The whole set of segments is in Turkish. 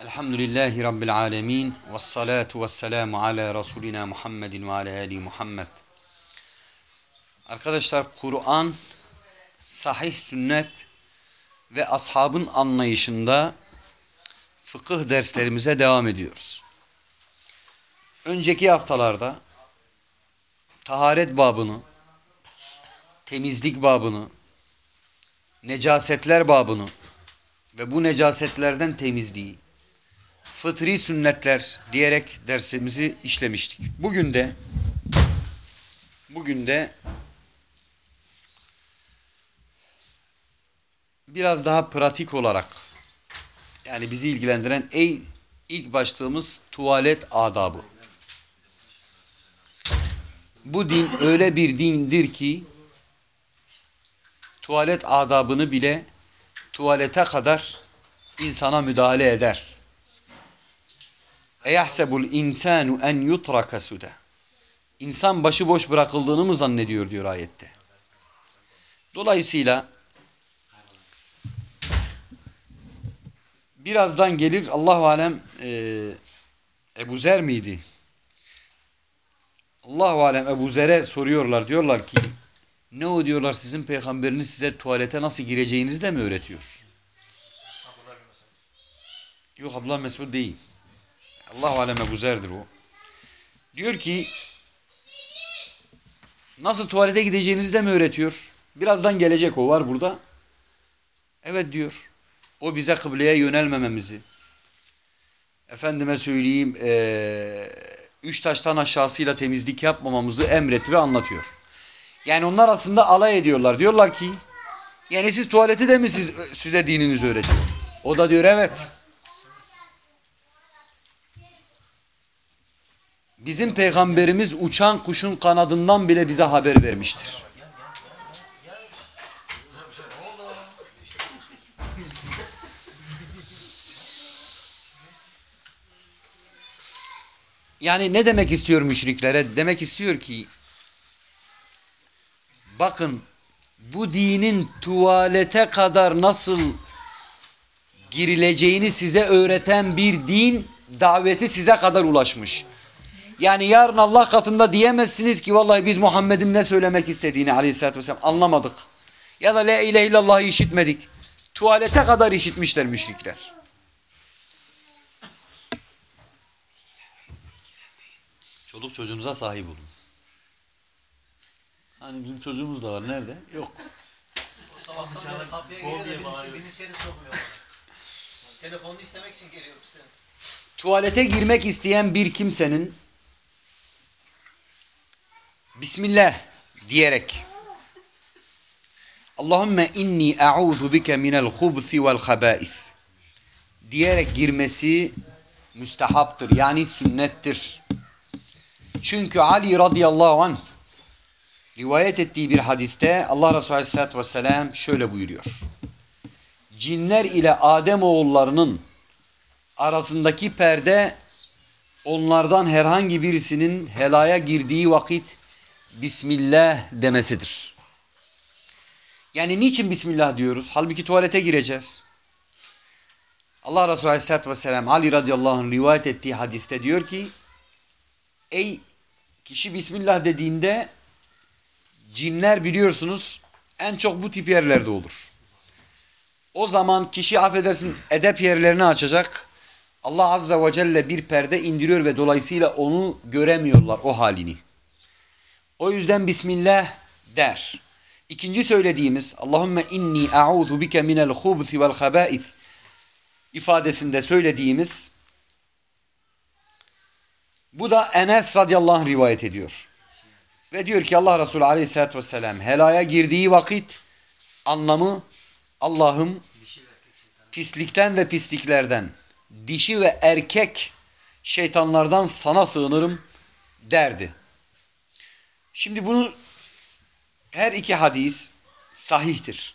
Elhamdülillahi Rabbil alemin. Ve salatu ve selamu ala Resulina Muhammedin ve ala Ali Muhammed. Arkadaşlar Kur'an, sahih sünnet ve ashabın anlayışında fıkıh derslerimize devam ediyoruz. Önceki haftalarda taharet babını, temizlik babını, necasetler babını ve bu necasetlerden temizliği, fıtri sünnetler diyerek dersimizi işlemiştik. Bugün de bugün de biraz daha pratik olarak yani bizi ilgilendiren ey ilk başlığımız tuvalet adabı. Bu din öyle bir dindir ki tuvalet adabını bile tuvalete kadar insana müdahale eder. Eyahsebul insanu en yutraka suda. İnsan başıboş bırakıldığını mı zannediyor diyor ayette. Dolayısıyla birazdan gelir Allahu alem e, Ebu Zer miydi? Allahu alem Ebu Zer'e soruyorlar diyorlar ki ne o diyorlar sizin peygamberiniz size tuvalete nasıl gireceğinizi de mi öğretiyor? Yok Abdullah Mesud değil. Allah alem Ebu Zer'dir o. Diyor ki nasıl tuvalete gideceğinizi de mi öğretiyor? Birazdan gelecek o var burada. Evet diyor. O bize kıbleye yönelmememizi. Efendime söyleyeyim ee, üç taştan aşağısıyla temizlik yapmamamızı emretti ve anlatıyor. Yani onlar aslında alay ediyorlar. Diyorlar ki yani siz tuvaleti de mi siz, size dininiz öğretiyor? O da diyor evet. Bizim peygamberimiz uçan kuşun kanadından bile bize haber vermiştir. Yani ne demek istiyor müşriklere? Demek istiyor ki bakın bu dinin tuvalete kadar nasıl girileceğini size öğreten bir din daveti size kadar ulaşmış. Yani yarın Allah katında diyemezsiniz ki vallahi biz Muhammed'in ne söylemek istediğini aleyhissalatü vesselam anlamadık. Ya da la ilahe illallah'ı işitmedik. Tuvalete kadar işitmişler müşrikler. Çoluk çocuğunuza sahip olun. Hani bizim çocuğumuz da var. Nerede? Yok. O sabah dışarıda kapıya geliyor da bizi, bizi içeri sokmuyorlar. Telefonunu istemek için geliyor bize. Tuvalete girmek isteyen bir kimsenin Bismillah diyerek Allahümme inni e'udhu bike minel hubthi vel habais diyerek girmesi müstehaptır. Yani sünnettir. Çünkü Ali radıyallahu anh rivayet ettiği bir hadiste Allah Resulü aleyhissalatü vesselam şöyle buyuruyor. Cinler ile Adem oğullarının arasındaki perde onlardan herhangi birisinin helaya girdiği vakit Bismillah demesidir. Yani niçin Bismillah diyoruz? Halbuki tuvalete gireceğiz. Allah Resulü Aleyhisselatü Vesselam Ali radıyallahu anh rivayet ettiği hadiste diyor ki Ey kişi Bismillah dediğinde cinler biliyorsunuz en çok bu tip yerlerde olur. O zaman kişi affedersin edep yerlerini açacak. Allah Azze ve Celle bir perde indiriyor ve dolayısıyla onu göremiyorlar o halini. O yüzden Bismillah der. İkinci söylediğimiz Allahümme inni a'udhu bike minel hubthi vel habais ifadesinde söylediğimiz bu da Enes radıyallahu anh rivayet ediyor. Ve diyor ki Allah Resulü aleyhissalatü vesselam helaya girdiği vakit anlamı Allah'ım pislikten ve pisliklerden dişi ve erkek şeytanlardan sana sığınırım derdi. Şimdi bunu her iki hadis sahihtir.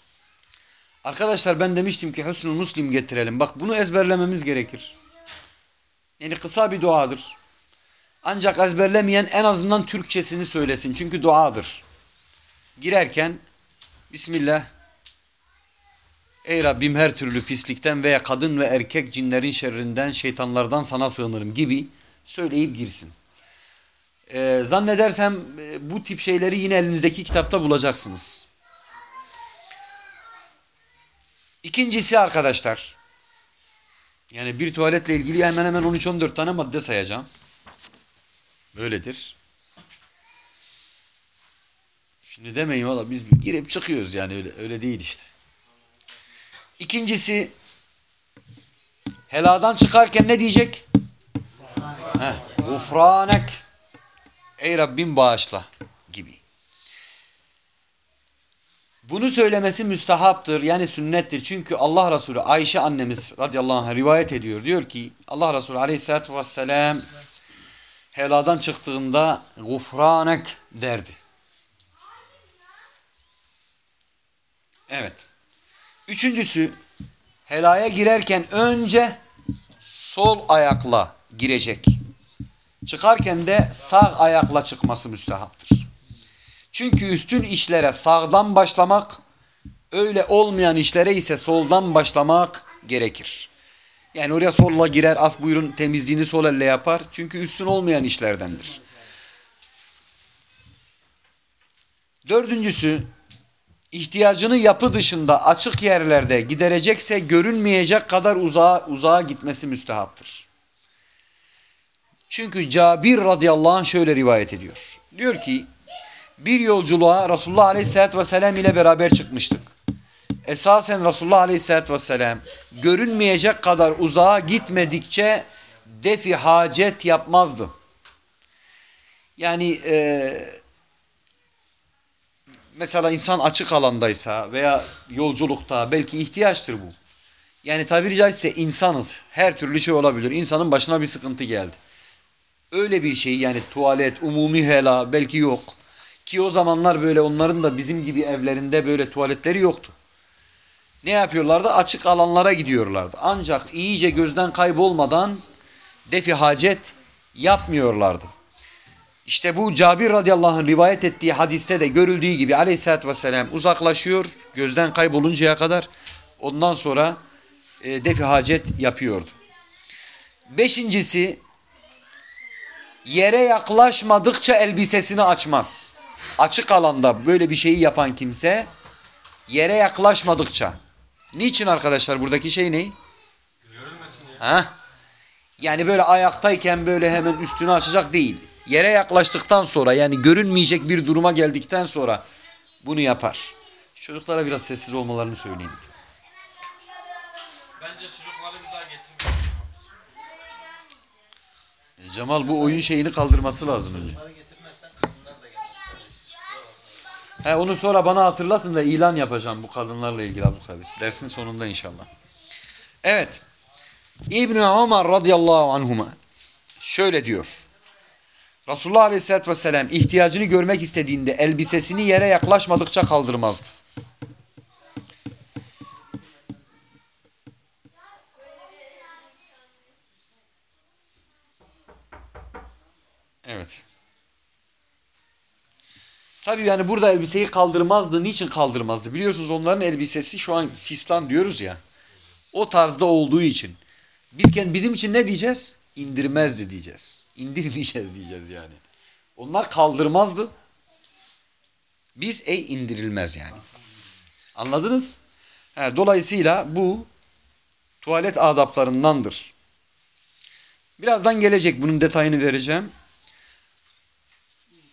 Arkadaşlar ben demiştim ki Hüsnü Muslim getirelim. Bak bunu ezberlememiz gerekir. Yani kısa bir duadır. Ancak ezberlemeyen en azından Türkçesini söylesin. Çünkü duadır. Girerken Bismillah Ey Rabbim her türlü pislikten veya kadın ve erkek cinlerin şerrinden, şeytanlardan sana sığınırım gibi söyleyip girsin. Ee, zannedersem e, bu tip şeyleri yine elinizdeki kitapta bulacaksınız. İkincisi arkadaşlar, yani bir tuvaletle ilgili hemen hemen 13-14 tane madde sayacağım. Böyledir. Şimdi demeyin valla biz girip çıkıyoruz yani öyle, öyle değil işte. İkincisi heladan çıkarken ne diyecek? Heh, Gufranek. Ey Rabbim bağışla gibi. Bunu söylemesi müstehaptır yani sünnettir. Çünkü Allah Resulü Ayşe annemiz radıyallahu anh rivayet ediyor. Diyor ki Allah Resulü aleyhissalatü vesselam heladan çıktığında gufranek derdi. Evet. Üçüncüsü helaya girerken önce sol ayakla girecek. Çıkarken de sağ ayakla çıkması müstehaptır. Çünkü üstün işlere sağdan başlamak, öyle olmayan işlere ise soldan başlamak gerekir. Yani oraya solla girer, af buyurun temizliğini sol elle yapar. Çünkü üstün olmayan işlerdendir. Dördüncüsü, ihtiyacını yapı dışında açık yerlerde giderecekse görünmeyecek kadar uzağa, uzağa gitmesi müstehaptır. Çünkü Cabir radıyallahu anh şöyle rivayet ediyor. Diyor ki bir yolculuğa Resulullah aleyhissalatü vesselam ile beraber çıkmıştık. Esasen Resulullah aleyhissalatü vesselam görünmeyecek kadar uzağa gitmedikçe defi hacet yapmazdı. Yani e, mesela insan açık alandaysa veya yolculukta belki ihtiyaçtır bu. Yani tabiri caizse insanız. Her türlü şey olabilir. İnsanın başına bir sıkıntı geldi. Öyle bir şey yani tuvalet, umumi hela belki yok. Ki o zamanlar böyle onların da bizim gibi evlerinde böyle tuvaletleri yoktu. Ne yapıyorlardı? Açık alanlara gidiyorlardı. Ancak iyice gözden kaybolmadan defi hacet yapmıyorlardı. İşte bu Cabir radıyallahu anh rivayet ettiği hadiste de görüldüğü gibi aleyhissalatü vesselam uzaklaşıyor gözden kayboluncaya kadar. Ondan sonra e, defi hacet yapıyordu. Beşincisi yere yaklaşmadıkça elbisesini açmaz. Açık alanda böyle bir şeyi yapan kimse yere yaklaşmadıkça. Niçin arkadaşlar buradaki şey ne? Ha? Yani böyle ayaktayken böyle hemen üstünü açacak değil. Yere yaklaştıktan sonra yani görünmeyecek bir duruma geldikten sonra bunu yapar. Çocuklara biraz sessiz olmalarını söyleyin. Bence sucukları bir daha getirmeyin. Cemal bu oyun şeyini kaldırması lazım önce. He, onu sonra bana hatırlatın da ilan yapacağım bu kadınlarla ilgili Abdülkadir. Dersin sonunda inşallah. Evet. İbn Ömer radıyallahu anhuma şöyle diyor. Resulullah aleyhissalatü vesselam ihtiyacını görmek istediğinde elbisesini yere yaklaşmadıkça kaldırmazdı. Evet. Tabii yani burada elbiseyi kaldırmazdı. Niçin kaldırmazdı? Biliyorsunuz onların elbisesi şu an fistan diyoruz ya. O tarzda olduğu için. Biz bizim için ne diyeceğiz? İndirmezdi diyeceğiz. İndirmeyeceğiz diyeceğiz yani. Onlar kaldırmazdı. Biz ey indirilmez yani. Anladınız? He, dolayısıyla bu tuvalet adaplarındandır. Birazdan gelecek bunun detayını vereceğim.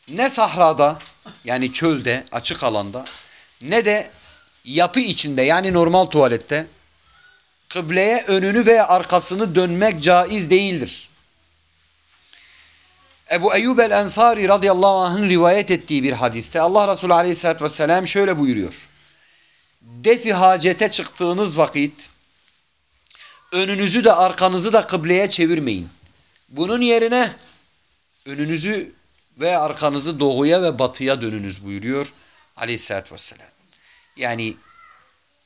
Ne sahrada yani çölde açık alanda ne de yapı içinde yani normal tuvalette kıbleye önünü veya arkasını dönmek caiz değildir. Ebu Eyyub el-Ensari radıyallahu anh'ın rivayet ettiği bir hadiste Allah Resulü aleyhissalatü vesselam şöyle buyuruyor. Defi hacete çıktığınız vakit önünüzü de arkanızı da kıbleye çevirmeyin. Bunun yerine önünüzü ve arkanızı doğuya ve batıya dönünüz buyuruyor aleyhissalatü vesselam. Yani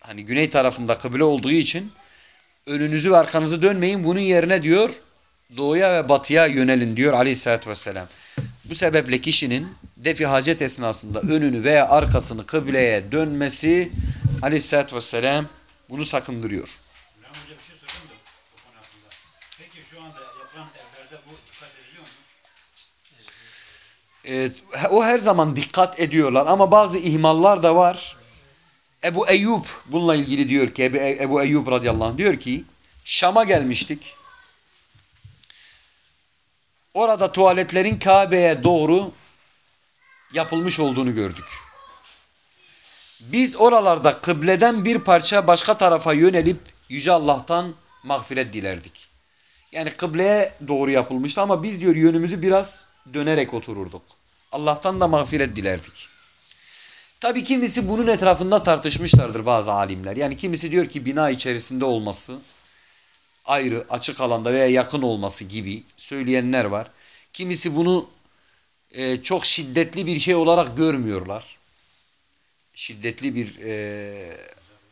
hani güney tarafında kıble olduğu için önünüzü ve arkanızı dönmeyin. Bunun yerine diyor doğuya ve batıya yönelin diyor aleyhissalatü vesselam. Bu sebeple kişinin defi hacet esnasında önünü veya arkasını kıbleye dönmesi aleyhissalatü vesselam Bunu sakındırıyor. Ben önce bir şey söyleyeyim de bu konu hakkında. Peki şu anda yapılan evlerde bu dikkat ediliyor mu? Evet, o her zaman dikkat ediyorlar ama bazı ihmallar da var. Ebu Eyyub bununla ilgili diyor ki Ebu, Ebu Eyyub radıyallahu anh diyor ki Şam'a gelmiştik. Orada tuvaletlerin Kabe'ye doğru yapılmış olduğunu gördük. Biz oralarda kıbleden bir parça başka tarafa yönelip Yüce Allah'tan mağfiret dilerdik. Yani kıbleye doğru yapılmıştı ama biz diyor yönümüzü biraz dönerek otururduk. Allah'tan da mağfiret dilerdik. Tabi kimisi bunun etrafında tartışmışlardır bazı alimler. Yani kimisi diyor ki bina içerisinde olması ayrı, açık alanda veya yakın olması gibi söyleyenler var. Kimisi bunu e, çok şiddetli bir şey olarak görmüyorlar. Şiddetli bir e,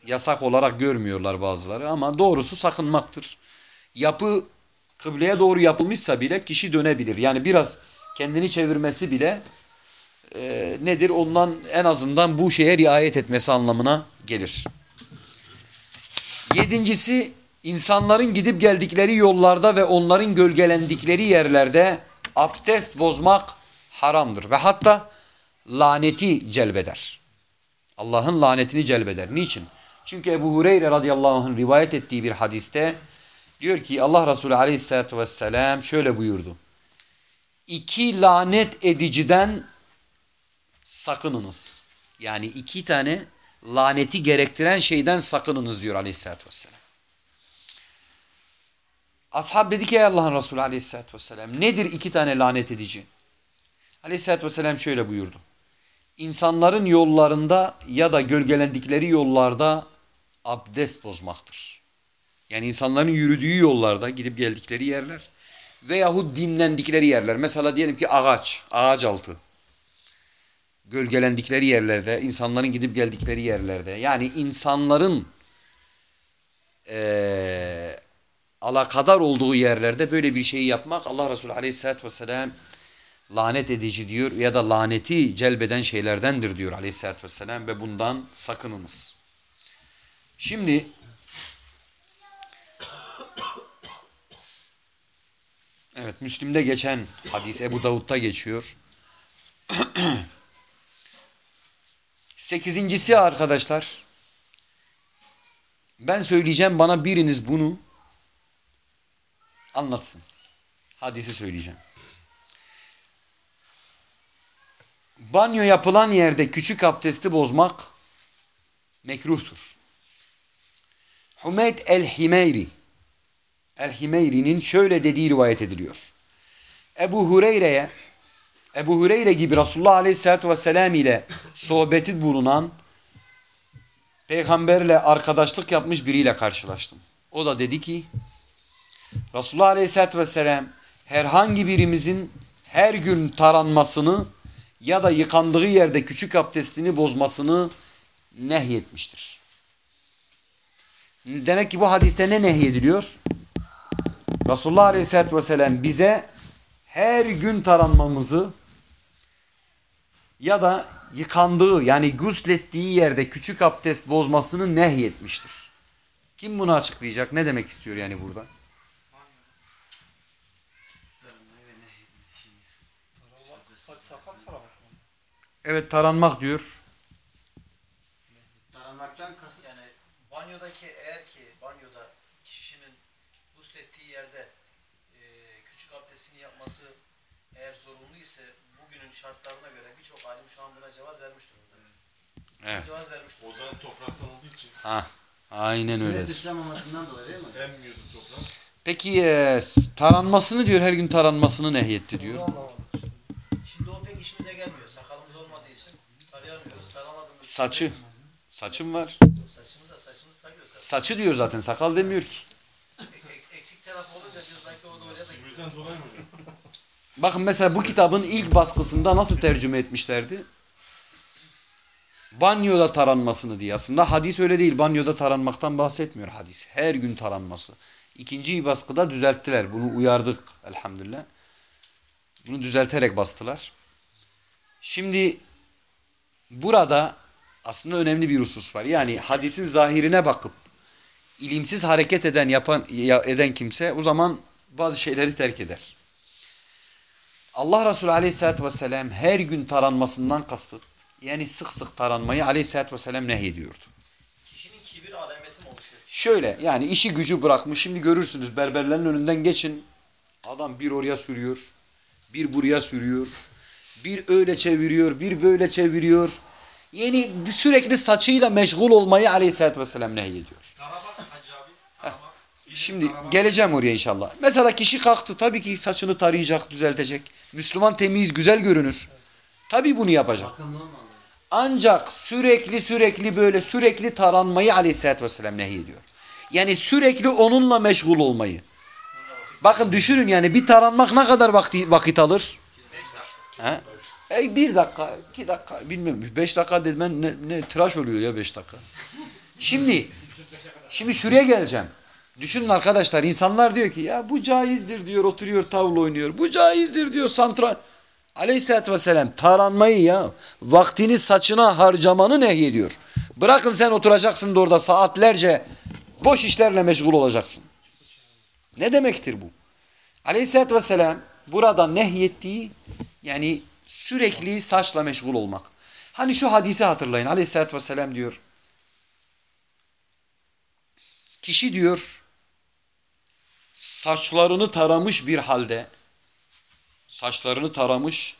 yasak olarak görmüyorlar bazıları ama doğrusu sakınmaktır. Yapı kıbleye doğru yapılmışsa bile kişi dönebilir. Yani biraz kendini çevirmesi bile e, nedir? Ondan en azından bu şeye riayet etmesi anlamına gelir. Yedincisi insanların gidip geldikleri yollarda ve onların gölgelendikleri yerlerde abdest bozmak haramdır. Ve hatta laneti celbeder. Allah'ın lanetini celbeder. Niçin? Çünkü Ebu Hureyre radıyallahu anh'ın rivayet ettiği bir hadiste diyor ki Allah Resulü aleyhissalatü vesselam şöyle buyurdu. İki lanet ediciden sakınınız. Yani iki tane laneti gerektiren şeyden sakınınız diyor aleyhissalatü vesselam. Ashab dedi ki ey Allah'ın Resulü aleyhissalatü vesselam nedir iki tane lanet edici? Aleyhissalatü vesselam şöyle buyurdu. İnsanların yollarında ya da gölgelendikleri yollarda abdest bozmaktır. Yani insanların yürüdüğü yollarda gidip geldikleri yerler veyahut dinlendikleri yerler. Mesela diyelim ki ağaç, ağaç altı. Gölgelendikleri yerlerde, insanların gidip geldikleri yerlerde. Yani insanların eee alakadar olduğu yerlerde böyle bir şeyi yapmak Allah Resulü Aleyhisselatü Vesselam lanet edici diyor ya da laneti celbeden şeylerdendir diyor Aleyhisselatü Vesselam ve bundan sakınınız. Şimdi Evet Müslim'de geçen hadis Ebu Davud'da geçiyor. Sekizincisi arkadaşlar ben söyleyeceğim bana biriniz bunu anlatsın. Hadisi söyleyeceğim. Banyo yapılan yerde küçük abdesti bozmak mekruhtur. Humeyd el-Himeyri El-Himeyri'nin şöyle dediği rivayet ediliyor. Ebu Hureyre'ye Ebu Hureyre gibi Resulullah Aleyhisselatü Vesselam ile sohbeti bulunan peygamberle arkadaşlık yapmış biriyle karşılaştım. O da dedi ki Resulullah Aleyhisselatü Vesselam herhangi birimizin her gün taranmasını ya da yıkandığı yerde küçük abdestini bozmasını nehyetmiştir. Demek ki bu hadiste ne nehyediliyor? Resulullah Aleyhisselatü Vesselam bize her gün taranmamızı ya da yıkandığı yani guslettiği yerde küçük abdest bozmasını nehyetmiştir. Kim bunu açıklayacak? Ne demek istiyor yani burada? Evet taranmak diyor. Taranmaktan kasıt yani banyodaki eğer ki banyoda kişinin guslettiği yerde e, küçük abdestini yapması eğer zorunlu ise bugünün şartlarına göre birçok alim şu an buna cevaz vermiş durumda. Evet. Cevaz vermiş durumda. O zaman topraktan olduğu için Ha, aynen Süre öyle. sıçramamasından dolayı değil mi? emmiyordu toprak. Peki e, s- taranmasını diyor her gün taranmasını nehyetti diyor. Şimdi o pek işimize gelmiyor. Sakalımız olmadığı için tarayamıyoruz. Taramadığımız Saçı. Saçım var. Saçımız da saçımız sarıyor. Saç. Saçı diyor zaten sakal demiyor ki. Ek- ek- eksik tarafı olunca diyor sanki o da oraya da gidiyor. Dolayı mı? Bakın mesela bu kitabın ilk baskısında nasıl tercüme etmişlerdi? Banyoda taranmasını diye. Aslında hadis öyle değil. Banyoda taranmaktan bahsetmiyor hadis. Her gün taranması. İkinci baskıda düzelttiler. Bunu uyardık elhamdülillah. Bunu düzelterek bastılar. Şimdi burada aslında önemli bir husus var. Yani hadisin zahirine bakıp ilimsiz hareket eden yapan ya- eden kimse o zaman bazı şeyleri terk eder. Allah Resulü Aleyhisselatü Vesselam her gün taranmasından kasıt yani sık sık taranmayı Aleyhisselatü Vesselam nehyediyordu. Kişinin kibir alameti mi oluşuyor? Şöyle yani işi gücü bırakmış. Şimdi görürsünüz berberlerin önünden geçin. Adam bir oraya sürüyor. Bir buraya sürüyor. Bir öyle çeviriyor. Bir böyle çeviriyor. Yani sürekli saçıyla meşgul olmayı aleyhissalatü vesselam nehyediyor. Şimdi geleceğim oraya inşallah. Mesela kişi kalktı tabii ki saçını tarayacak, düzeltecek. Müslüman temiz, güzel görünür. Tabii bunu yapacak. Ancak sürekli sürekli böyle sürekli taranmayı aleyhissalatü vesselam nehyediyor. Yani sürekli onunla meşgul olmayı. Bakın düşünün yani bir taranmak ne kadar vakti, vakit alır? He? E, bir dakika, iki dakika, bilmiyorum. Beş dakika dedim ben ne, ne tıraş oluyor ya beş dakika. Şimdi, şimdi şuraya geleceğim. Düşünün arkadaşlar insanlar diyor ki ya bu caizdir diyor oturuyor tavla oynuyor. Bu caizdir diyor santral. Aleyhisselatü vesselam taranmayı ya vaktini saçına harcamanı nehyediyor. Bırakın sen oturacaksın da orada saatlerce boş işlerle meşgul olacaksın. Ne demektir bu? Aleyhisselatü vesselam burada nehyettiği yani sürekli saçla meşgul olmak. Hani şu hadisi hatırlayın. Aleyhisselatü vesselam diyor. Kişi diyor saçlarını taramış bir halde saçlarını taramış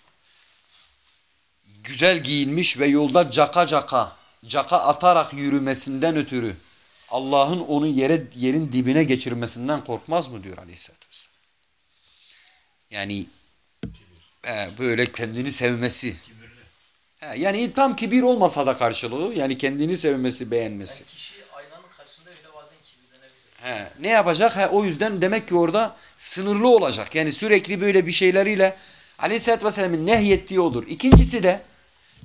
güzel giyinmiş ve yolda caka caka caka atarak yürümesinden ötürü Allah'ın onu yere yerin dibine geçirmesinden korkmaz mı diyor Aleyhisselatü Vesselam. Yani e, böyle kendini sevmesi. He, yani tam kibir olmasa da karşılığı yani kendini sevmesi, beğenmesi. Yani kişi aynanın karşısında bile bazen kibirlenebilir. He, ne yapacak? He, o yüzden demek ki orada sınırlı olacak. Yani sürekli böyle bir şeyleriyle Aleyhisselatü Vesselam'ın nehyettiği odur. İkincisi de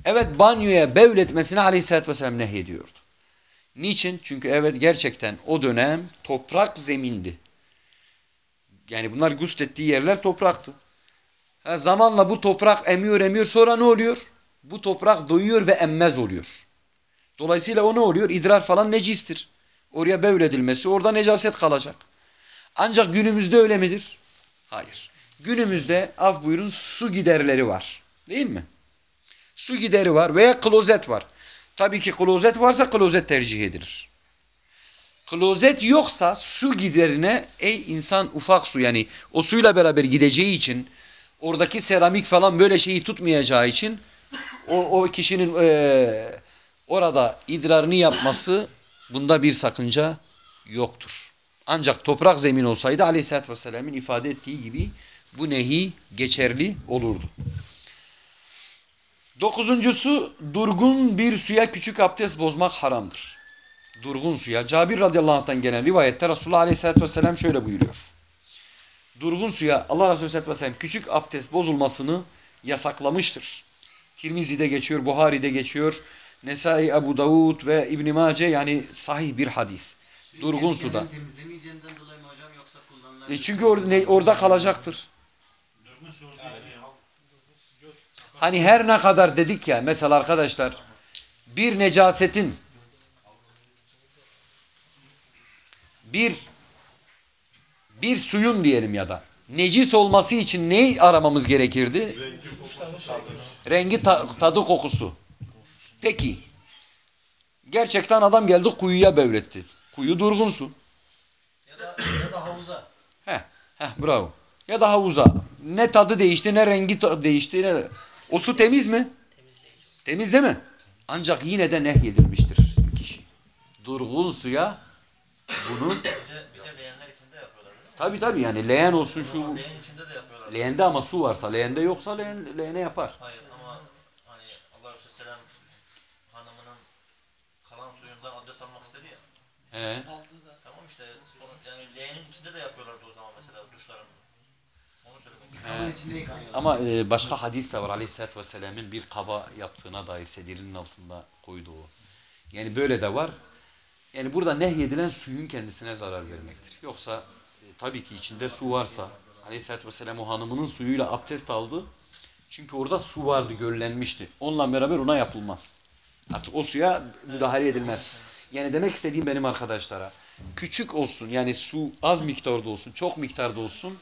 evet banyoya bevletmesini Aleyhisselatü Vesselam nehyediyordu. Niçin? Çünkü evet gerçekten o dönem toprak zemindi. Yani bunlar guslettiği yerler topraktı. Ha, zamanla bu toprak emiyor emiyor sonra ne oluyor? Bu toprak doyuyor ve emmez oluyor. Dolayısıyla o ne oluyor? İdrar falan necistir. Oraya bevredilmesi orada necaset kalacak. Ancak günümüzde öyle midir? Hayır. Günümüzde af buyurun su giderleri var. Değil mi? Su gideri var veya klozet var. Tabii ki klozet varsa klozet tercih edilir. Klozet yoksa su giderine ey insan ufak su yani o suyla beraber gideceği için oradaki seramik falan böyle şeyi tutmayacağı için o, o kişinin eee, orada idrarını yapması bunda bir sakınca yoktur. Ancak toprak zemin olsaydı aleyhissalatü vesselam'ın ifade ettiği gibi bu nehi geçerli olurdu. Dokuzuncusu durgun bir suya küçük abdest bozmak haramdır. Durgun suya. Cabir radıyallahu anh'tan gelen rivayette Resulullah aleyhissalatü vesselam şöyle buyuruyor. Durgun suya Allah Resulü aleyhissalatü vesselam küçük abdest bozulmasını yasaklamıştır. Tirmizi'de geçiyor, Buhari'de geçiyor. Nesai, Ebu Davud ve İbn Mace yani sahih bir hadis. Durgun suda. E çünkü or- ne- orada kalacaktır. Hani her ne kadar dedik ya mesela arkadaşlar bir necasetin bir bir suyun diyelim ya da necis olması için ne aramamız gerekirdi? Rengi, ta- tadı, kokusu. Peki. Gerçekten adam geldi kuyuya bevretti. Kuyu durgun su. Ya da, ya da havuza. Heh, heh, bravo. Ya da havuza. Ne tadı değişti ne rengi değişti. Ne... O su temiz mi? Temiz değil mi? Ancak yine de nehyedilmiştir kişi. Durgun suya bunu Bir de, bir de leğenler içinde yapıyorlar değil mi? tabi tabi yani leğen olsun şu Leğen içinde de yapıyorlar. leğende ama su varsa leğende yoksa leğen, leğene yapar. Hayır ama hani Allah Resulü Selam hanımının kalan suyundan abdest almak istedi ya. He. Tamam işte yani leğenin içinde de yapıyorlardı o zaman mesela duşlarını. Onu söylemek içinde yıkanıyor. Ama e, başka hadis de var aleyhissalatü vesselam'ın bir kaba yaptığına dair sedirinin altında koyduğu. Yani böyle de var. Yani burada nehyedilen suyun kendisine zarar vermektir. Yoksa e, tabii ki içinde su varsa aleyhissalatü vesselam o hanımının suyuyla abdest aldı. Çünkü orada su vardı, göllenmişti. Onunla beraber ona yapılmaz. Artık o suya müdahale edilmez. Yani demek istediğim benim arkadaşlara. küçük olsun yani su az miktarda olsun çok miktarda olsun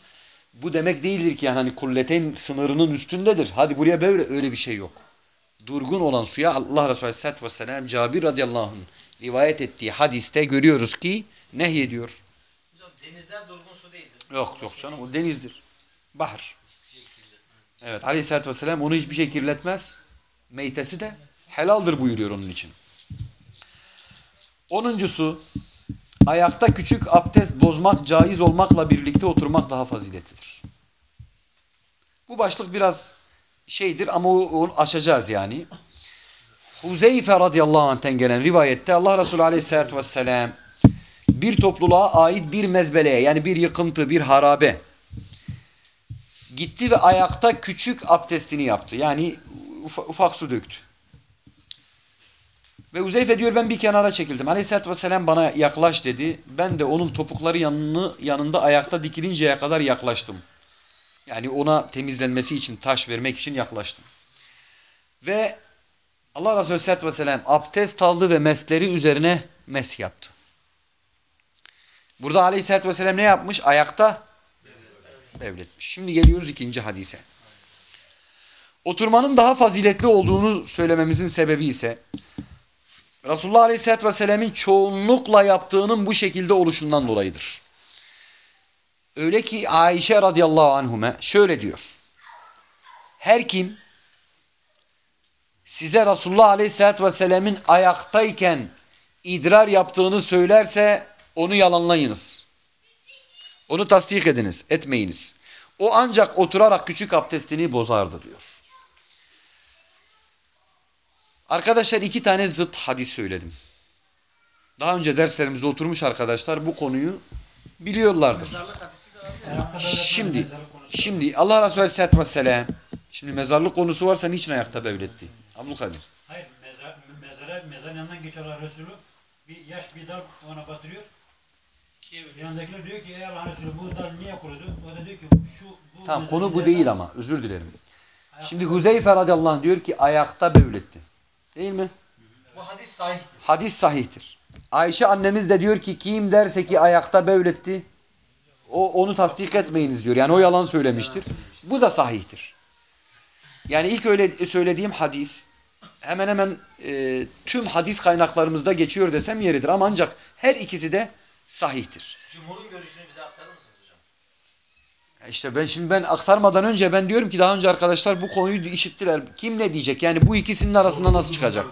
bu demek değildir ki yani hani kulleteyn sınırının üstündedir. Hadi buraya böyle öyle bir şey yok. Durgun olan suya Allah Resulü Aleyhisselatü Vesselam Cabir radıyallahu anh'ın rivayet ettiği hadiste görüyoruz ki nehyediyor. Denizler durgun su değildir. Yok yok canım o denizdir. Bahar. Evet Aleyhisselatü Vesselam onu hiçbir şey kirletmez. Meytesi de helaldir buyuruyor onun için. Onuncusu ayakta küçük abdest bozmak caiz olmakla birlikte oturmak daha faziletlidir. Bu başlık biraz şeydir ama onu açacağız yani. Huzeyfe radıyallahu anh'ten gelen rivayette Allah Resulü aleyhissalatü vesselam bir topluluğa ait bir mezbeleye yani bir yıkıntı, bir harabe gitti ve ayakta küçük abdestini yaptı. Yani ufak, ufak su döktü. Ve Uzeyfe diyor ben bir kenara çekildim. Aleyhisselatü Vesselam bana yaklaş dedi. Ben de onun topukları yanını, yanında ayakta dikilinceye kadar yaklaştım. Yani ona temizlenmesi için taş vermek için yaklaştım. Ve Allah Resulü Aleyhisselatü Vesselam abdest aldı ve mesleri üzerine mes yaptı. Burada Aleyhisselatü Vesselam ne yapmış? Ayakta evletmiş. Şimdi geliyoruz ikinci hadise. Oturmanın daha faziletli olduğunu söylememizin sebebi ise Resulullah Aleyhisselatü Vesselam'ın çoğunlukla yaptığının bu şekilde oluşundan dolayıdır. Öyle ki Ayşe radıyallahu anhume şöyle diyor. Her kim size Resulullah Aleyhisselatü Vesselam'ın ayaktayken idrar yaptığını söylerse onu yalanlayınız. Onu tasdik ediniz, etmeyiniz. O ancak oturarak küçük abdestini bozardı diyor. Arkadaşlar iki tane zıt hadis söyledim. Daha önce derslerimizde oturmuş arkadaşlar bu konuyu biliyorlardır. Şimdi, şimdi Allah Resulü Aleyhisselatü Vesselam, şimdi mezarlık konusu varsa niçin ayakta bevletti? Abdülkadir. Hayır mezar, mezara, mezarın yanından geçiyorlar Resulü. Bir yaş bir dal ona batırıyor. Yanındakiler diyor ki ey Allah Resulü bu dal niye kurudu? O da diyor ki şu bu Tamam konu bu değil ama özür dilerim. Ayakta- Şimdi Huzeyfe radıyallahu anh diyor ki ayakta bevletti. Değil mi? Bu hadis sahihtir. Hadis sahihtir. Ayşe annemiz de diyor ki kim derse ki ayakta bevletti o onu tasdik etmeyiniz diyor. Yani o yalan söylemiştir. Bu da sahihtir. Yani ilk öyle söylediğim hadis hemen hemen e, tüm hadis kaynaklarımızda geçiyor desem yeridir ama ancak her ikisi de sahihtir. Cumhurun görüşünü bize aktarır? Ya İşte ben şimdi ben aktarmadan önce ben diyorum ki daha önce arkadaşlar bu konuyu işittiler. Kim ne diyecek? Yani bu ikisinin arasında nasıl çıkacak?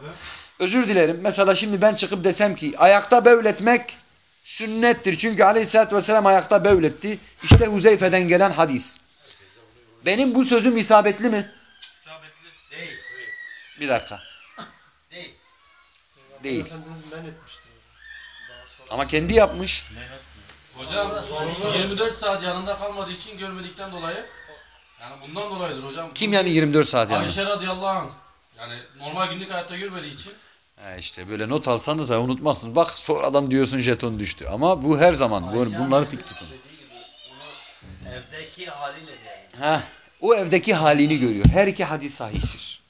Özür dilerim. Mesela şimdi ben çıkıp desem ki ayakta bevletmek sünnettir. Çünkü aleyhissalatü vesselam ayakta bevletti. İşte Huzeyfe'den gelen hadis. Benim bu sözüm isabetli mi? İsabetli. Değil. Bir dakika. Değil. Değil. Ama kendi yapmış. Hocam 24 saat yanında kalmadığı için görmedikten dolayı yani bundan dolayıdır hocam. Kim yani 24 saat yani? Ayşe radıyallahu anh. Yani normal günlük hayatta görmediği için. He işte böyle not alsanız ha unutmazsınız. Bak sonradan diyorsun jeton düştü. Ama bu her zaman. Bu, bunları tik tutun. Gibi evdeki haliyle diyelim. Heh, o evdeki halini görüyor. Her iki hadis sahihtir.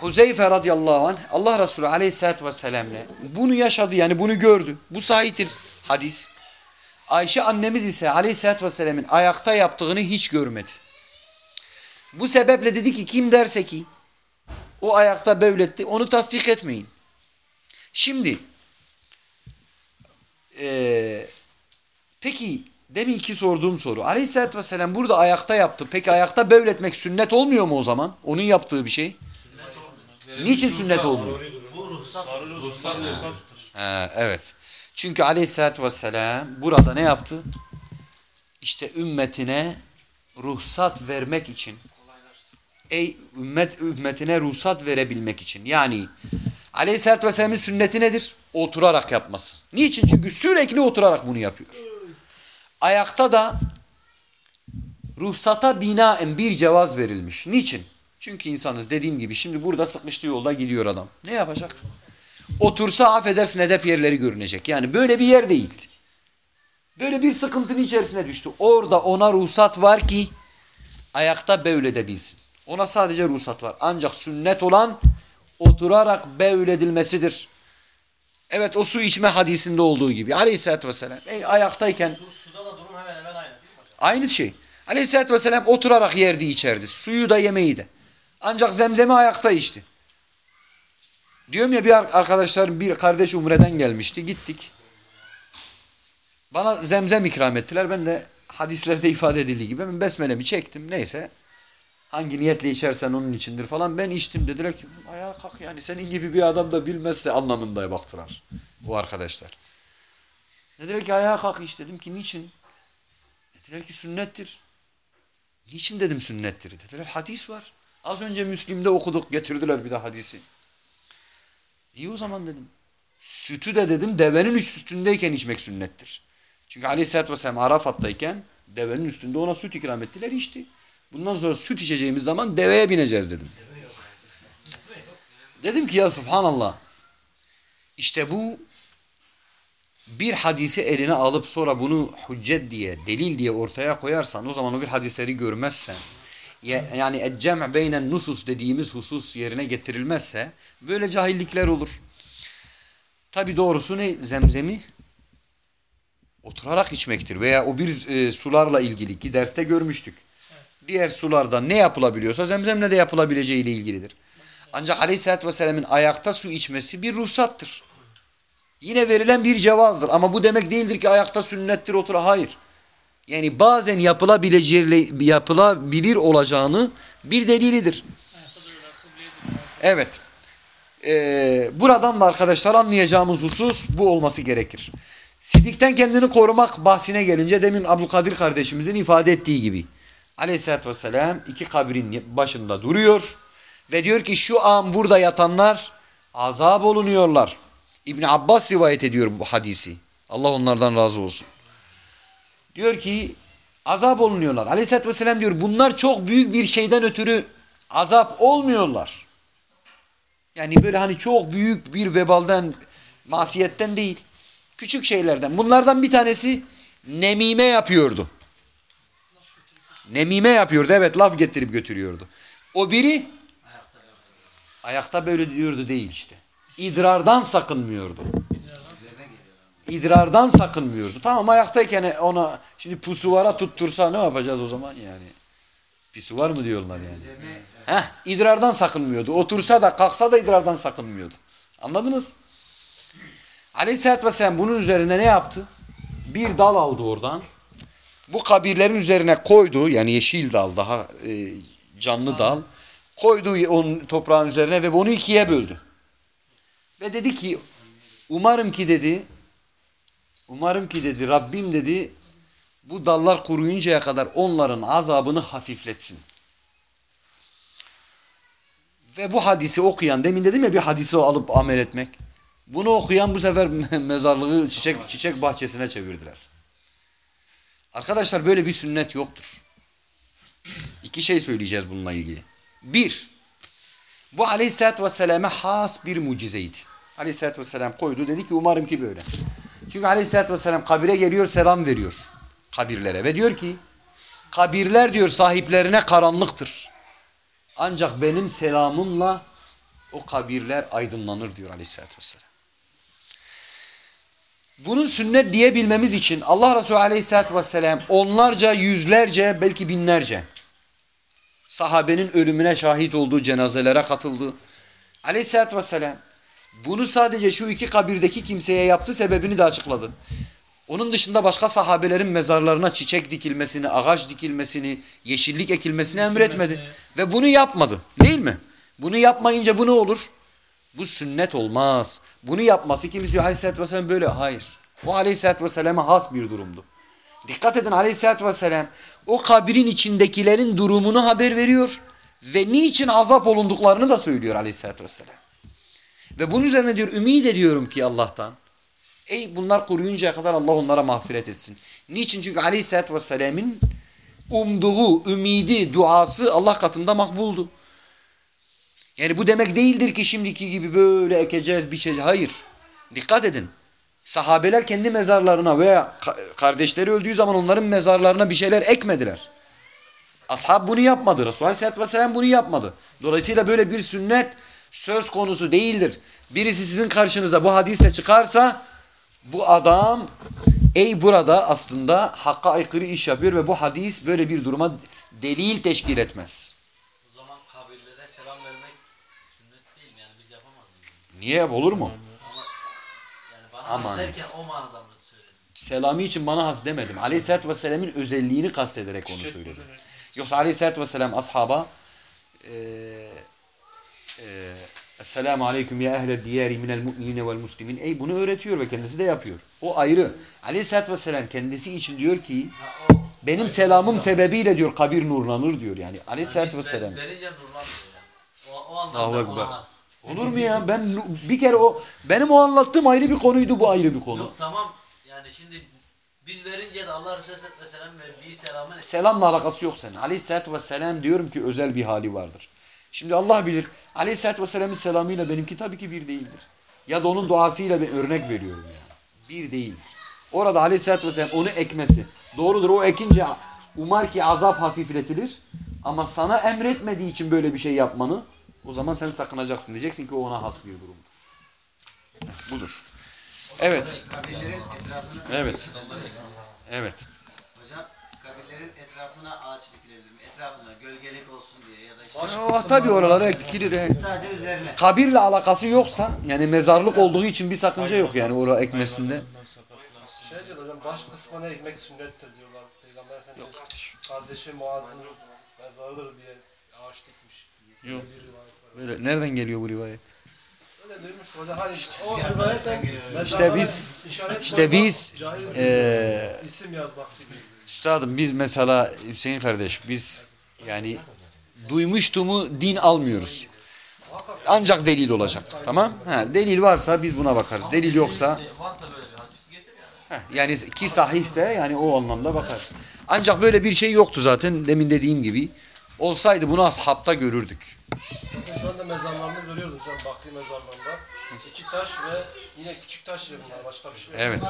Huzeyfe radıyallahu anh Allah Resulü aleyhissalatü vesselam'le bunu yaşadı yani bunu gördü. Bu sahihtir hadis. Ayşe annemiz ise aleyhissalatü vesselam'ın ayakta yaptığını hiç görmedi. Bu sebeple dedi ki kim derse ki o ayakta bevletti onu tasdik etmeyin. Şimdi eee Peki deminki sorduğum soru. Aleyhisselatü Vesselam burada ayakta yaptı. Peki ayakta bevletmek sünnet olmuyor mu o zaman? Onun yaptığı bir şey. Niçin sünnet olmuyor? Bu ruhsat. Ruhsat ruhsat. Ha, evet. Çünkü Aleyhisselatü Vesselam burada ne yaptı? İşte ümmetine ruhsat vermek için ey ümmet ümmetine ruhsat verebilmek için. Yani Aleyhisselatü Vesselam'ın sünneti nedir? Oturarak yapması. Niçin? Çünkü sürekli oturarak bunu yapıyor. Ayakta da ruhsata binaen bir cevaz verilmiş. Niçin? Çünkü insanız dediğim gibi şimdi burada sıkıştığı yolda gidiyor adam. Ne yapacak? Otursa affedersin edep yerleri görünecek. Yani böyle bir yer değil. Böyle bir sıkıntının içerisine düştü. Orada ona ruhsat var ki ayakta bevledebilsin. Ona sadece ruhsat var. Ancak sünnet olan oturarak bevledilmesidir. Evet o su içme hadisinde olduğu gibi aleyhissalatü vesselam e, ayaktayken Su, suda da durum hemen hemen aynı değil mi hocam? aynı şey. Aleyhissalatü vesselam oturarak yerdi içerdi. Suyu da yemeği de. Ancak zemzemi ayakta içti. Diyorum ya bir ar- arkadaşlar bir kardeş Umre'den gelmişti. Gittik. Bana zemzem ikram ettiler. Ben de hadislerde ifade edildiği gibi ben besmelemi çektim. Neyse. Hangi niyetle içersen onun içindir falan. Ben içtim dediler ki ayağa kalk yani senin gibi bir adam da bilmezse anlamında baktılar. Bu arkadaşlar. Dediler ki ayağa kalk iç dedim ki niçin? Dediler ki sünnettir. Niçin dedim sünnettir? Dediler hadis var. Az önce Müslim'de okuduk getirdiler bir de hadisi. İyi o zaman dedim. Sütü de dedim devenin üstündeyken içmek sünnettir. Çünkü aleyhissalatü vesselam Arafat'tayken devenin üstünde ona süt ikram ettiler içti. Bundan sonra süt içeceğimiz zaman deveye bineceğiz dedim. Dedim ki ya subhanallah. İşte bu bir hadisi eline alıp sonra bunu hüccet diye, delil diye ortaya koyarsan o zaman o bir hadisleri görmezsen yani eccem beynen nusus dediğimiz husus yerine getirilmezse böyle cahillikler olur. Tabi doğrusu ne? Zemzemi oturarak içmektir veya o bir e, sularla ilgili ki derste görmüştük. Diğer sularda ne yapılabiliyorsa zemzemle de yapılabileceği ile ilgilidir. Ancak aleyhissalatü vesselamın ayakta su içmesi bir ruhsattır. Yine verilen bir cevazdır ama bu demek değildir ki ayakta sünnettir otura. Hayır. Yani bazen yapılabileceği, yapılabilir olacağını bir delilidir. Evet. Ee, buradan da arkadaşlar anlayacağımız husus bu olması gerekir. Sidikten kendini korumak bahsine gelince demin Abdülkadir kardeşimizin ifade ettiği gibi. Aleyhisselatü Vesselam iki kabrin başında duruyor ve diyor ki şu an burada yatanlar azap olunuyorlar. İbn Abbas rivayet ediyor bu hadisi. Allah onlardan razı olsun. Diyor ki azap olunuyorlar. Aleyhisselatü Vesselam diyor bunlar çok büyük bir şeyden ötürü azap olmuyorlar. Yani böyle hani çok büyük bir vebalden, masiyetten değil. Küçük şeylerden. Bunlardan bir tanesi nemime yapıyordu. Nemime yapıyordu. Evet laf getirip götürüyordu. O biri ayakta böyle diyordu değil işte. İdrardan sakınmıyordu. İdrardan sakınmıyordu. Tamam ayaktayken ona şimdi pusuvara tuttursa ne yapacağız o zaman yani? Pisuvar mı diyorlar yani? Heh, idrardan sakınmıyordu. Otursa da kalksa da idrardan sakınmıyordu. Anladınız? Aleyhisselatü Vesselam bunun üzerine ne yaptı? Bir dal aldı oradan. Bu kabirlerin üzerine koydu. Yani yeşil dal daha e, canlı dal. Koydu onun toprağın üzerine ve bunu ikiye böldü. Ve dedi ki umarım ki dedi umarım ki dedi Rabbim dedi bu dallar kuruyuncaya kadar onların azabını hafifletsin. Ve bu hadisi okuyan demin dedim ya bir hadisi alıp amel etmek. Bunu okuyan bu sefer mezarlığı çiçek çiçek bahçesine çevirdiler. Arkadaşlar böyle bir sünnet yoktur. İki şey söyleyeceğiz bununla ilgili. Bir, bu aleyhissalatü vesselam'a has bir mucizeydi. Aleyhissalatü vesselam koydu dedi ki umarım ki böyle. Çünkü aleyhissalatü vesselam kabire geliyor selam veriyor kabirlere ve diyor ki kabirler diyor sahiplerine karanlıktır. Ancak benim selamımla o kabirler aydınlanır diyor aleyhissalatü vesselam. Bunun sünnet diyebilmemiz için Allah Resulü aleyhissalatü vesselam onlarca, yüzlerce, belki binlerce sahabenin ölümüne şahit olduğu cenazelere katıldı. Aleyhissalatü vesselam bunu sadece şu iki kabirdeki kimseye yaptı sebebini de açıkladı. Onun dışında başka sahabelerin mezarlarına çiçek dikilmesini, ağaç dikilmesini, yeşillik ekilmesini emretmedi. Ve bunu yapmadı. Değil mi? Bunu yapmayınca bu ne olur? Bu sünnet olmaz. Bunu yapması kim istiyor? Aleyhisselatü Vesselam böyle. Hayır. O Aleyhisselatü Vesselam'a has bir durumdu. Dikkat edin Aleyhisselatü Vesselam o kabrin içindekilerin durumunu haber veriyor. Ve niçin azap olunduklarını da söylüyor Aleyhisselatü Vesselam. Ve bunun üzerine diyor ümit ediyorum ki Allah'tan. Ey bunlar kuruyuncaya kadar Allah onlara mağfiret etsin. Niçin? Çünkü Aleyhisselatü Vesselam'ın umduğu, ümidi, duası Allah katında makbuldu. Yani bu demek değildir ki şimdiki gibi böyle ekeceğiz, biçeceğiz. Hayır. Dikkat edin. Sahabeler kendi mezarlarına veya kardeşleri öldüğü zaman onların mezarlarına bir şeyler ekmediler. Ashab bunu yapmadı. Resulullah Aleyhisselatü Vesselam bunu yapmadı. Dolayısıyla böyle bir sünnet söz konusu değildir. Birisi sizin karşınıza bu hadisle çıkarsa bu adam ey burada aslında hakka aykırı iş yapıyor ve bu hadis böyle bir duruma delil teşkil etmez. O zaman kabirlere selam vermek sünnet değil mi? Yani biz yapamaz mıyız? Niye olur mu? Ama yani bana Aman. Derken o manada mı söyledim? Selami için bana has demedim. Aleyhisselatü Vesselam'ın özelliğini kastederek onu söyledim. Yoksa Aleyhisselatü Vesselam ashaba eee eee Esselamu Aleyküm ya ehle diyari minel mu'minine vel muslimin. Ey bunu öğretiyor ve kendisi de yapıyor. O ayrı. Aleyhisselatü Vesselam kendisi için diyor ki benim selamım sebebiyle diyor kabir nurlanır diyor yani. Aleyhisselatü Vesselam. Allahu Ekber. Olur mu ya? Ben bir kere o benim o anlattığım ayrı bir konuydu bu ayrı bir konu. Yok tamam yani şimdi biz verince de Allah Resulü Aleyhisselatü Vesselam verdiği selamın Selamla alakası yok senin. Aleyhisselatü Vesselam diyorum ki özel bir hali vardır. Şimdi Allah bilir. Aleyhisselatü Vesselam'ın selamıyla benimki tabii ki bir değildir. Ya da onun duasıyla bir örnek veriyorum yani. Bir değildir. Orada Aleyhisselatü Vesselam onu ekmesi. Doğrudur o ekince umar ki azap hafifletilir. Ama sana emretmediği için böyle bir şey yapmanı o zaman sen sakınacaksın. Diyeceksin ki o ona has bir durumdur. Budur. Evet. Evet. Evet. Kabirlerin etrafına ağaç dikilebilir mi? Etrafına gölgelik olsun diye ya da işte Aa, tabii oralara dikilir. he. sadece üzerine. kabirle alakası yoksa yani mezarlık olduğu için bir sakınca yok yani oraya ekmesinde. Şey diyor hocam baş kısmına ekmek sünnettir diyorlar. Peygamber Efendimiz kardeşi Muaz'ın mezarıdır diye ağaç dikmiş. Yok. Bir rivayet var. Böyle nereden geliyor bu rivayet? Öyle duymuş hocam. Hani o rivayetten İşte biz işte biz eee isim yazmak gibi. Üstadım biz mesela Hüseyin kardeş biz yani duymuştuğumu din almıyoruz. Ancak delil olacak. Tamam? Ha, delil varsa biz buna bakarız. Delil yoksa heh, yani ki sahihse yani o anlamda bakarız. Ancak böyle bir şey yoktu zaten demin dediğim gibi. Olsaydı bunu ashabta görürdük. Şu anda mezarlarını görüyoruz hocam. Bakri mezarlarında. İki taş ve yine küçük taş bunlar. Başka bir şey yok. Evet.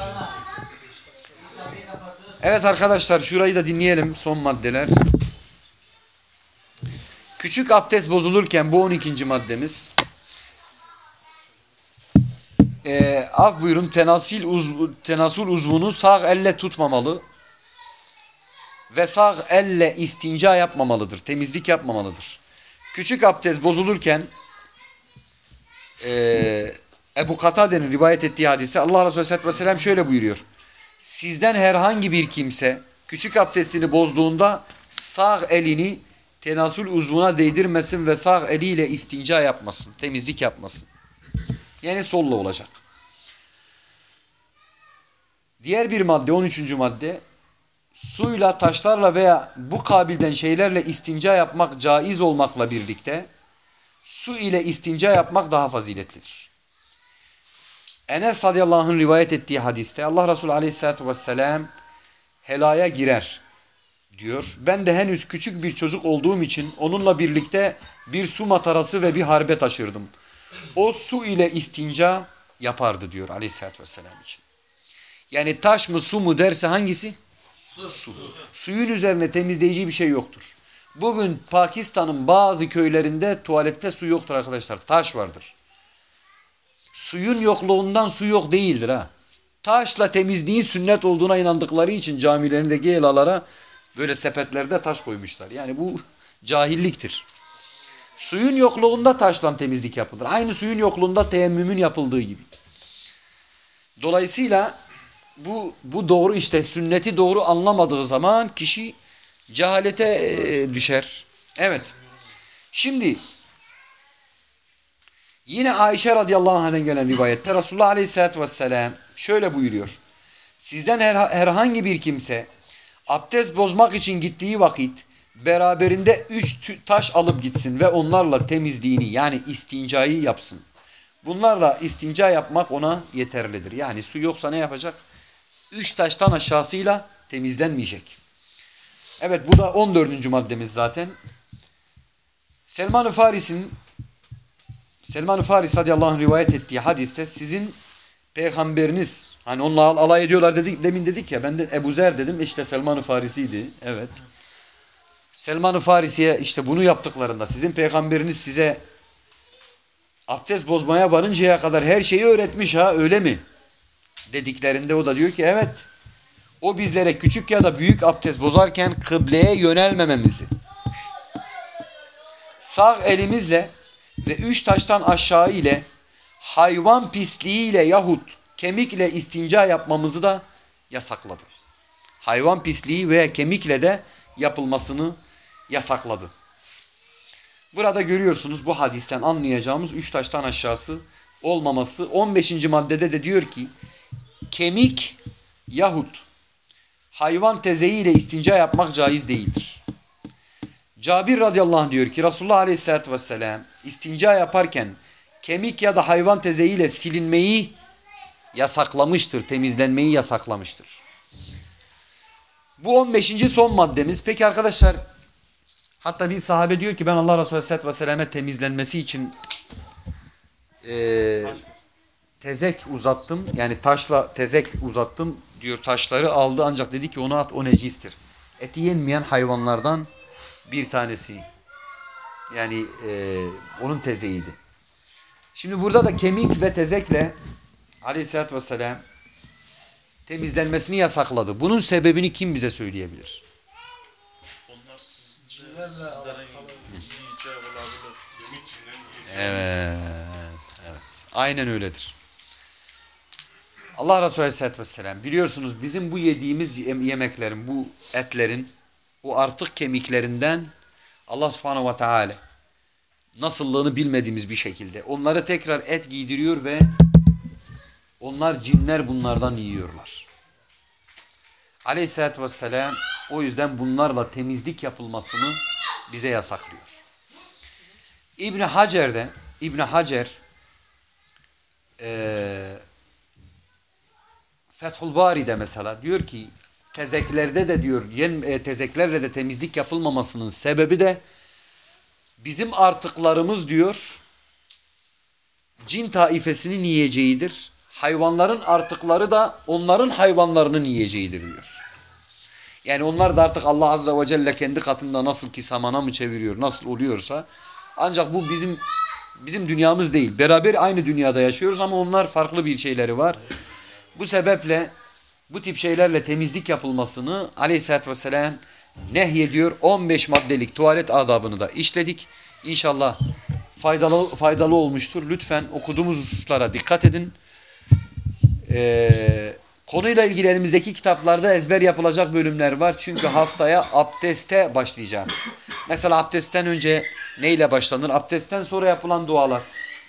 Evet arkadaşlar şurayı da dinleyelim son maddeler. Küçük abdest bozulurken bu 12. maddemiz. Ee, af buyurun tenasil uzvu, tenasul uzvunu sağ elle tutmamalı. Ve sağ elle istinca yapmamalıdır. Temizlik yapmamalıdır. Küçük abdest bozulurken ee, Ebu Katade'nin rivayet ettiği hadiste Allah Resulü Aleyhisselatü Vesselam şöyle buyuruyor. Sizden herhangi bir kimse küçük abdestini bozduğunda sağ elini tenasul uzvuna değdirmesin ve sağ eliyle istinca yapmasın, temizlik yapmasın. Yani solla olacak. Diğer bir madde 13. madde suyla, taşlarla veya bu kabilden şeylerle istinca yapmak caiz olmakla birlikte su ile istinca yapmak daha faziletlidir. Enes radıyallahu anh'ın rivayet ettiği hadiste Allah Resulü aleyhissalatü vesselam helaya girer diyor. Ben de henüz küçük bir çocuk olduğum için onunla birlikte bir su matarası ve bir harbe taşırdım. O su ile istinca yapardı diyor aleyhissalatü vesselam için. Yani taş mı su mu derse hangisi? Su. Suyun üzerine temizleyici bir şey yoktur. Bugün Pakistan'ın bazı köylerinde tuvalette su yoktur arkadaşlar. Taş vardır. Suyun yokluğundan su yok değildir ha. Taşla temizliğin sünnet olduğuna inandıkları için camilerindeki elalara böyle sepetlerde taş koymuşlar. Yani bu cahilliktir. Suyun yokluğunda taşla temizlik yapılır. Aynı suyun yokluğunda teyemmümün yapıldığı gibi. Dolayısıyla bu bu doğru işte sünneti doğru anlamadığı zaman kişi cehalete e, düşer. Evet. Şimdi yine Ayşe radıyallahu anh'den gelen rivayette Resulullah aleyhissalatü vesselam şöyle buyuruyor. Sizden her, herhangi bir kimse abdest bozmak için gittiği vakit beraberinde üç taş alıp gitsin ve onlarla temizliğini yani istincayı yapsın. Bunlarla istinca yapmak ona yeterlidir. Yani su yoksa ne yapacak? Üç taştan aşağısıyla temizlenmeyecek. Evet bu da 14. maddemiz zaten. Selman-ı Faris'in Selman-ı Faris radıyallahu anh rivayet ettiği hadiste sizin peygamberiniz hani onunla al- alay ediyorlar dedik demin dedik ya ben de Ebu Zer dedim işte Selman-ı Farisi'ydi. Evet. Selman-ı Farisi'ye işte bunu yaptıklarında sizin peygamberiniz size abdest bozmaya varıncaya kadar her şeyi öğretmiş ha öyle mi? Dediklerinde o da diyor ki evet. O bizlere küçük ya da büyük abdest bozarken kıbleye yönelmememizi, sağ elimizle ve üç taştan aşağı ile hayvan pisliğiyle yahut kemikle istinca yapmamızı da yasakladı. Hayvan pisliği ve kemikle de yapılmasını yasakladı. Burada görüyorsunuz bu hadisten anlayacağımız üç taştan aşağısı olmaması. 15. maddede de diyor ki kemik yahut hayvan tezeyiyle istinca yapmak caiz değildir. Cabir radıyallahu anh diyor ki Resulullah aleyhissalatü vesselam istinca yaparken kemik ya da hayvan tezeyiyle silinmeyi yasaklamıştır, temizlenmeyi yasaklamıştır. Bu 15. son maddemiz. Peki arkadaşlar hatta bir sahabe diyor ki ben Allah Resulü aleyhissalatü vesselam'e temizlenmesi için eee tezek uzattım. Yani taşla tezek uzattım diyor. Taşları aldı ancak dedi ki onu at o necistir. Eti yenmeyen hayvanlardan bir tanesi. Yani e, onun tezeğiydi. Şimdi burada da kemik ve tezekle aleyhissalatü vesselam temizlenmesini yasakladı. Bunun sebebini kim bize söyleyebilir? Onlar sizlerin yiyeceği olabilir. Evet, evet. Aynen öyledir. Allah Resulü Aleyhisselatü Vesselam biliyorsunuz bizim bu yediğimiz yem- yemeklerin, bu etlerin, o artık kemiklerinden Allah Subhanahu ve Teala nasıllığını bilmediğimiz bir şekilde onları tekrar et giydiriyor ve onlar cinler bunlardan yiyorlar. Aleyhisselatü Vesselam o yüzden bunlarla temizlik yapılmasını bize yasaklıyor. İbn Hacer'de İbn Hacer eee Fethul Bari'de mesela diyor ki tezeklerde de diyor yen, e, tezeklerle de temizlik yapılmamasının sebebi de bizim artıklarımız diyor cin taifesinin yiyeceğidir. Hayvanların artıkları da onların hayvanlarının yiyeceğidir diyor. Yani onlar da artık Allah Azze ve Celle kendi katında nasıl ki samana mı çeviriyor, nasıl oluyorsa ancak bu bizim bizim dünyamız değil. Beraber aynı dünyada yaşıyoruz ama onlar farklı bir şeyleri var. Bu sebeple bu tip şeylerle temizlik yapılmasını aleyhissalatü vesselam nehyediyor. 15 maddelik tuvalet adabını da işledik. İnşallah faydalı faydalı olmuştur. Lütfen okuduğumuz hususlara dikkat edin. Ee, konuyla ilgili elimizdeki kitaplarda ezber yapılacak bölümler var. Çünkü haftaya abdeste başlayacağız. Mesela abdestten önce neyle başlanır? Abdestten sonra yapılan dualar.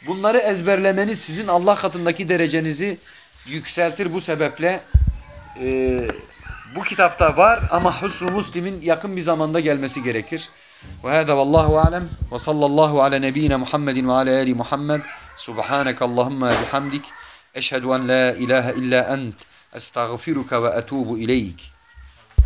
Bunları ezberlemeniz sizin Allah katındaki derecenizi yükseltir. Bu sebeple e, bu kitapta var ama Husnu Muslim'in yakın bir zamanda gelmesi gerekir. Ve hâzâ vallahu alem ve sallallahu ala nebiyyina Muhammedin ve ala ali Muhammed. Subhaneke Allahümme bihamdik. Eşhedü en la ilahe illa ent. Estağfiruka ve etubu ileyk.